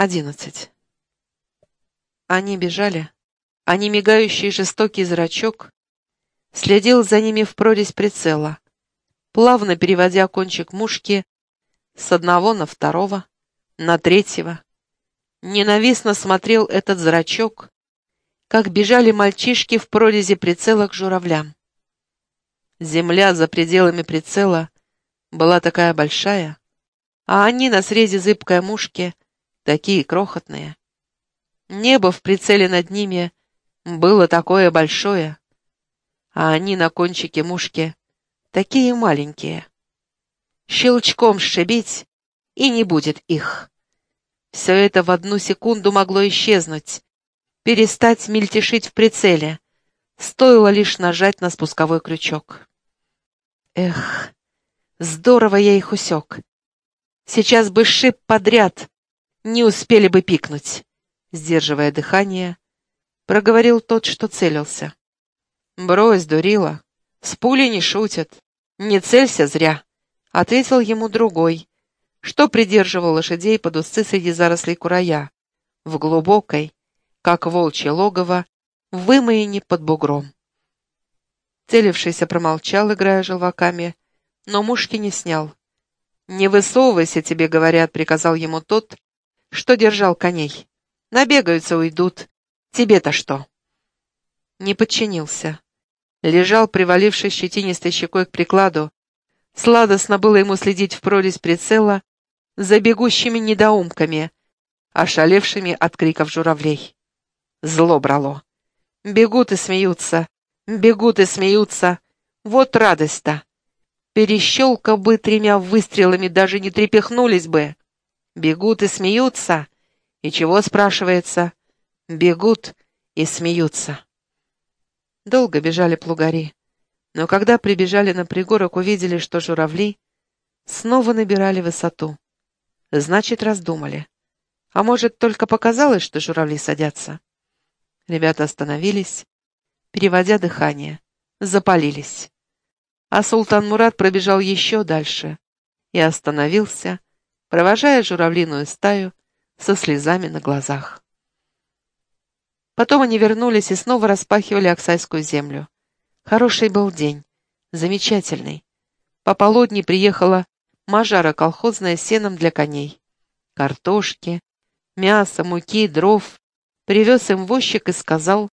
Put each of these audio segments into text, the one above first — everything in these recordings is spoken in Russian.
Одиннадцать. Они бежали, а не мигающий жестокий зрачок следил за ними в прорезь прицела, плавно переводя кончик мушки с одного на второго, на третьего. Ненавистно смотрел этот зрачок, как бежали мальчишки в прорези прицела к журавлям. Земля за пределами прицела была такая большая, а они на срезе зыбкой мушки такие крохотные. Небо в прицеле над ними было такое большое, а они на кончике мушки такие маленькие. Щелчком сшибить, и не будет их. Все это в одну секунду могло исчезнуть, перестать мельтешить в прицеле. Стоило лишь нажать на спусковой крючок. Эх, здорово я их усек. Сейчас бы шип подряд, не успели бы пикнуть. Сдерживая дыхание, проговорил тот, что целился. «Брось, дурила, с пулей не шутят. Не целься зря», — ответил ему другой, что придерживал лошадей под усы среди зарослей курая, в глубокой, как волчье логово, вымоине под бугром. Целившийся промолчал, играя желваками, но мушки не снял. «Не высовывайся, тебе говорят», — приказал ему тот, что держал коней. «Набегаются, уйдут. Тебе-то что?» Не подчинился. Лежал, привалившись щетинистой щекой к прикладу. Сладостно было ему следить в прорезь прицела за бегущими недоумками, ошалевшими от криков журавлей. Зло брало. Бегут и смеются, бегут и смеются. Вот радость-то! Перещелка бы тремя выстрелами, даже не трепехнулись бы. Бегут и смеются. И чего, спрашивается? Бегут и смеются. Долго бежали плугари. Но когда прибежали на пригорок, увидели, что журавли снова набирали высоту. Значит, раздумали. А может, только показалось, что журавли садятся? Ребята остановились, переводя дыхание, запалились а султан Мурат пробежал еще дальше и остановился, провожая журавлиную стаю со слезами на глазах. Потом они вернулись и снова распахивали Оксайскую землю. Хороший был день, замечательный. По полудни приехала мажара колхозная сеном для коней. Картошки, мяса, муки, дров. Привез им возчик и сказал,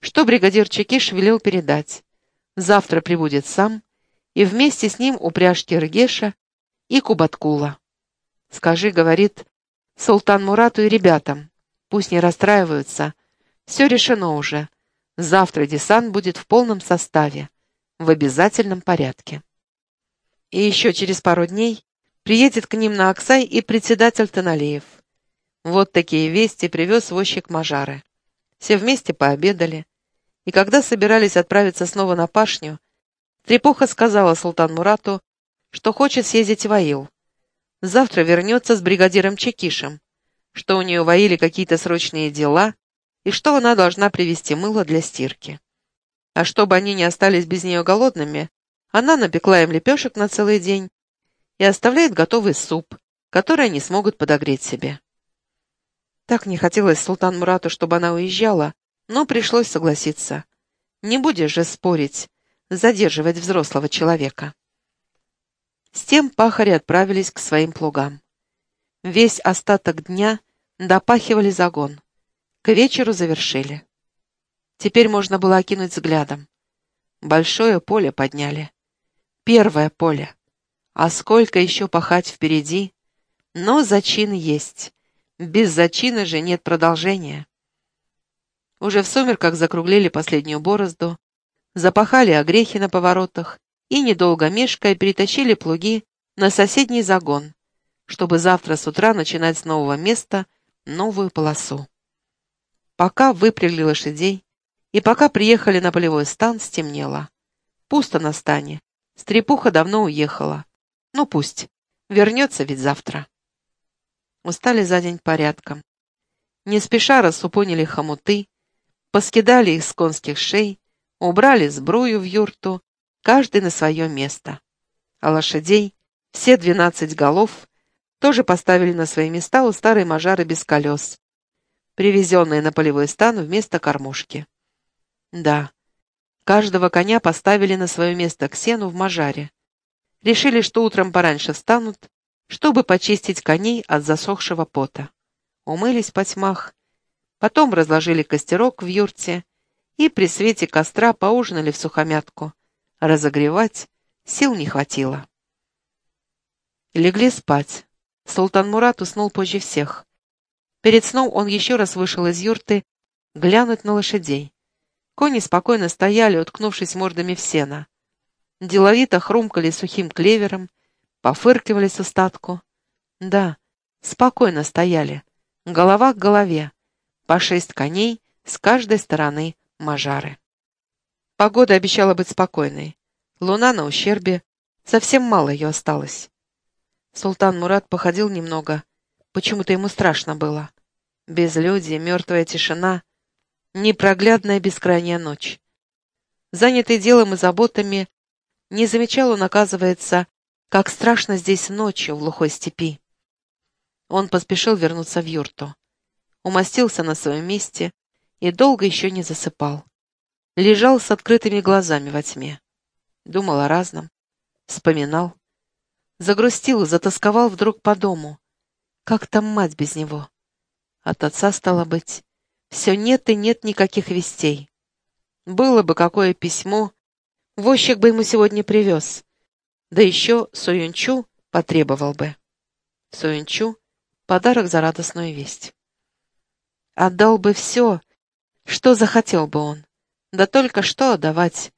что бригадир Чекиш велел передать. Завтра прибудет сам, и вместе с ним упряжки Ргеша и Кубаткула. Скажи, говорит, Султан Мурату и ребятам, пусть не расстраиваются, все решено уже. Завтра десант будет в полном составе, в обязательном порядке. И еще через пару дней приедет к ним на Оксай и председатель Таналеев. Вот такие вести привез возчик Мажары. Все вместе пообедали, и когда собирались отправиться снова на пашню, Трепуха сказала Султан Мурату, что хочет съездить в Аил. Завтра вернется с бригадиром Чекишем, что у нее в Аиле какие-то срочные дела, и что она должна привезти мыло для стирки. А чтобы они не остались без нее голодными, она напекла им лепешек на целый день и оставляет готовый суп, который они смогут подогреть себе. Так не хотелось Султан Мурату, чтобы она уезжала, но пришлось согласиться. Не будешь же спорить, задерживать взрослого человека. С тем пахари отправились к своим плугам. Весь остаток дня допахивали загон. К вечеру завершили. Теперь можно было окинуть взглядом. Большое поле подняли. Первое поле. А сколько еще пахать впереди? Но зачин есть. Без зачина же нет продолжения. Уже в сумерках закруглили последнюю борозду, запахали огрехи на поворотах и, недолго мешкая, перетащили плуги на соседний загон, чтобы завтра с утра начинать с нового места новую полосу. Пока выпрягли лошадей и пока приехали на полевой стан, стемнело. Пусто на стане. Стрепуха давно уехала. Ну пусть. Вернется ведь завтра. Устали за день порядком. Не спеша рассупонили хомуты, Поскидали их с конских шей, убрали сбрую в юрту, каждый на свое место. А лошадей, все двенадцать голов, тоже поставили на свои места у старой мажары без колес, привезенные на полевой стан вместо кормушки. Да, каждого коня поставили на свое место к сену в мажаре. Решили, что утром пораньше встанут, чтобы почистить коней от засохшего пота. Умылись по тьмах, потом разложили костерок в юрте и при свете костра поужинали в сухомятку. Разогревать сил не хватило. Легли спать. Султан Мурат уснул позже всех. Перед сном он еще раз вышел из юрты глянуть на лошадей. Кони спокойно стояли, уткнувшись мордами в сено. Деловито хрумкали сухим клевером, пофыркивали с остатку. Да, спокойно стояли, голова к голове, по шесть коней с каждой стороны мажары. Погода обещала быть спокойной. Луна на ущербе, совсем мало ее осталось. Султан Мурат походил немного. Почему-то ему страшно было. Безлюдие, мертвая тишина, непроглядная бескрайняя ночь. Занятый делом и заботами, не замечал он, оказывается, как страшно здесь ночью в глухой степи. Он поспешил вернуться в юрту. Умостился на своем месте и долго еще не засыпал. Лежал с открытыми глазами во тьме. Думал о разном, вспоминал. Загрустил, затасковал вдруг по дому. Как там мать без него? От отца, стало быть, все нет и нет никаких вестей. Было бы какое письмо, возчик бы ему сегодня привез. Да еще Союнчу потребовал бы. Союнчу — подарок за радостную весть. Отдал бы все, что захотел бы он. Да только что отдавать?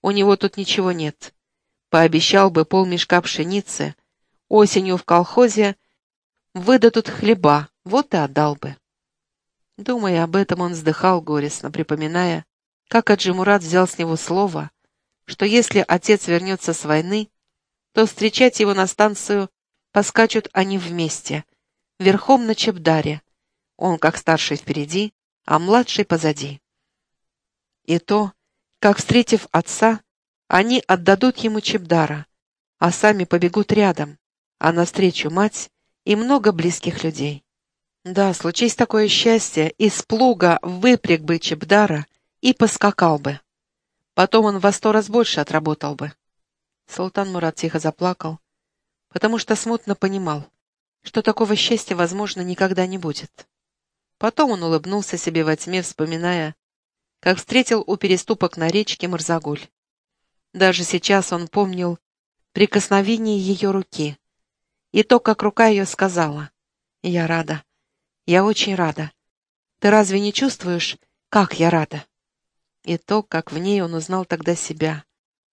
У него тут ничего нет. Пообещал бы полмешка пшеницы, осенью в колхозе выдадут хлеба, вот и отдал бы. Думая об этом, он вздыхал горестно, припоминая, как Аджимурат взял с него слово, что если отец вернется с войны, то встречать его на станцию поскачут они вместе, верхом на Чебдаре, он как старший впереди, а младший позади. И то, как, встретив отца, они отдадут ему Чебдара, а сами побегут рядом, а навстречу мать и много близких людей. Да, случись такое счастье, из плуга выпряг бы Чебдара и поскакал бы. Потом он во сто раз больше отработал бы. Султан Мурат тихо заплакал, потому что смутно понимал, что такого счастья, возможно, никогда не будет. Потом он улыбнулся себе во тьме, вспоминая, как встретил у переступок на речке Марзагуль. Даже сейчас он помнил прикосновение ее руки и то, как рука ее сказала «Я рада, я очень рада. Ты разве не чувствуешь, как я рада?» И то, как в ней он узнал тогда себя,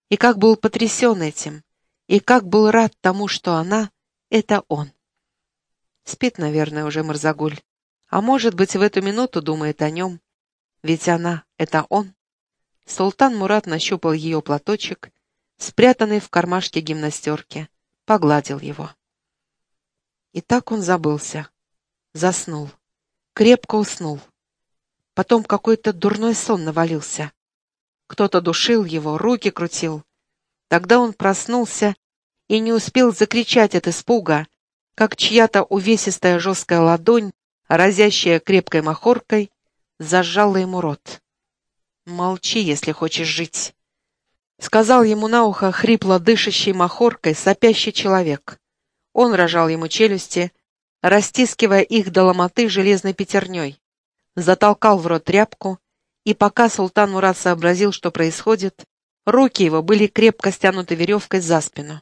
и как был потрясен этим, и как был рад тому, что она — это он. Спит, наверное, уже Марзагуль, а может быть, в эту минуту думает о нем, ведь она — это он. Султан Мурат нащупал ее платочек, спрятанный в кармашке гимнастерки, погладил его. И так он забылся, заснул, крепко уснул. Потом какой-то дурной сон навалился. Кто-то душил его, руки крутил. Тогда он проснулся и не успел закричать от испуга, как чья-то увесистая жесткая ладонь, разящая крепкой махоркой, зажала ему рот. «Молчи, если хочешь жить», — сказал ему на ухо хрипло дышащий махоркой сопящий человек. Он рожал ему челюсти, растискивая их до ломоты железной пятерней, затолкал в рот тряпку, и пока султан Мурат сообразил, что происходит, руки его были крепко стянуты веревкой за спину.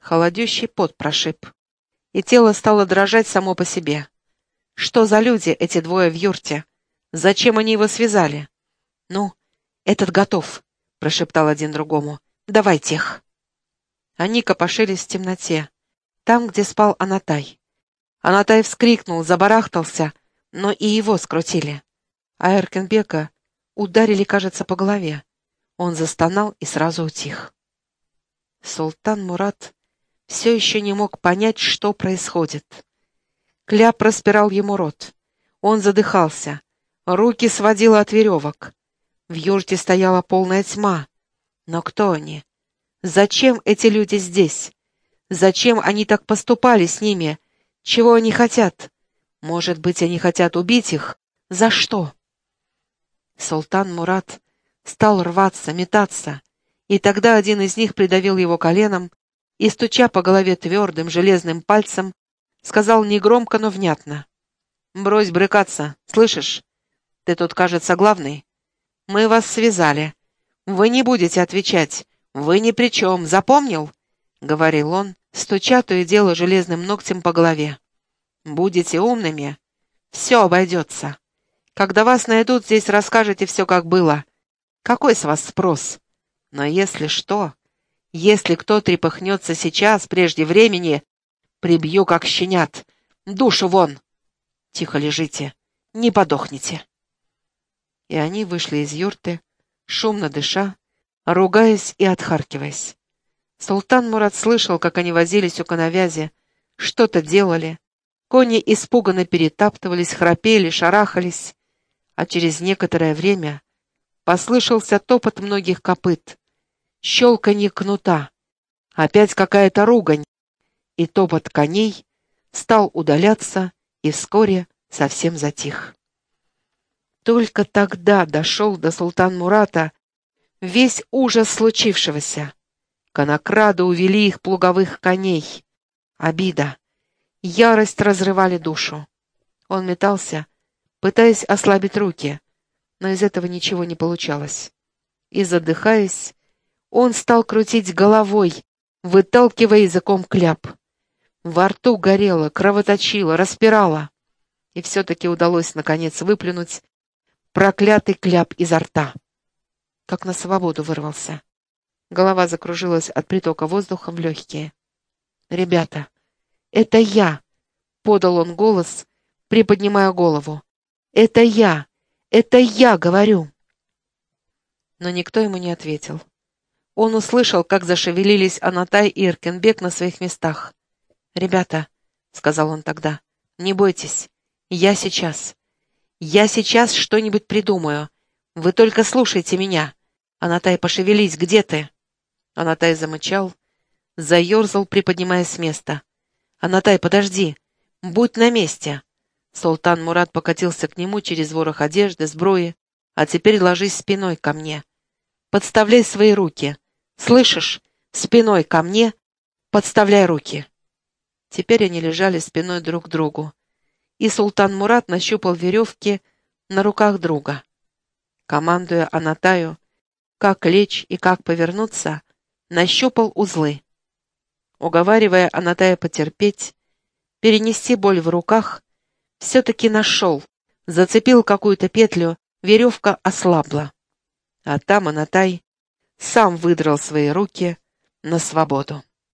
Холодющий пот прошиб, и тело стало дрожать само по себе. Что за люди эти двое в юрте? Зачем они его связали? «Ну, этот готов», — прошептал один другому. «Давай тех». Они копошились в темноте, там, где спал Анатай. Анатай вскрикнул, забарахтался, но и его скрутили. А Эркенбека ударили, кажется, по голове. Он застонал и сразу утих. Султан Мурат все еще не мог понять, что происходит. Кляп распирал ему рот. Он задыхался. Руки сводило от веревок. В юрте стояла полная тьма. Но кто они? Зачем эти люди здесь? Зачем они так поступали с ними, Чего они хотят? Может быть, они хотят убить их? За что? Султан Мурат стал рваться, метаться, и тогда один из них придавил его коленом и, стуча по голове твердым железным пальцем, сказал негромко, но внятно. «Брось брыкаться, слышишь? Ты тут, кажется, главный. Мы вас связали. Вы не будете отвечать. Вы ни при чем, запомнил?» — говорил он, стуча то и дело железным ногтем по голове. «Будете умными, все обойдется. Когда вас найдут, здесь расскажете все, как было. Какой с вас спрос? Но если что, если кто трепыхнется сейчас, прежде времени, прибью, как щенят. Душу вон! Тихо лежите, не подохните. И они вышли из юрты, шумно дыша, ругаясь и отхаркиваясь. Султан Мурат слышал, как они возились у коновязи, что-то делали. Кони испуганно перетаптывались, храпели, шарахались, а через некоторое время послышался топот многих копыт, щелканье кнута, опять какая-то ругань, и топот коней стал удаляться и вскоре совсем затих. Только тогда дошел до султан Мурата весь ужас случившегося. Конокрады увели их плуговых коней. Обида, ярость разрывали душу. Он метался, пытаясь ослабить руки, но из этого ничего не получалось. И, задыхаясь, он стал крутить головой, выталкивая языком кляп. Во рту горело, кровоточило, распирало. И все-таки удалось, наконец, выплюнуть проклятый кляп изо рта. Как на свободу вырвался. Голова закружилась от притока воздуха в легкие. «Ребята, это я!» — подал он голос, приподнимая голову. «Это я! Это я говорю!» Но никто ему не ответил. Он услышал, как зашевелились Анатай и Иркенбек на своих местах. «Ребята», — сказал он тогда, — «не бойтесь, я сейчас. Я сейчас что-нибудь придумаю. Вы только слушайте меня. Анатай, пошевелись, где ты?» Анатай замычал, заерзал, приподнимаясь с места. «Анатай, подожди! Будь на месте!» Султан Мурат покатился к нему через ворох одежды, сброи. «А теперь ложись спиной ко мне. Подставляй свои руки. Слышишь? Спиной ко мне. Подставляй руки». Теперь они лежали спиной друг к другу. И Султан Мурат нащупал веревки на руках друга. Командуя Анатаю, как лечь и как повернуться, нащупал узлы. Уговаривая Анатая потерпеть, перенести боль в руках, все-таки нашел, зацепил какую-то петлю, веревка ослабла. А там Анатай сам выдрал свои руки на свободу.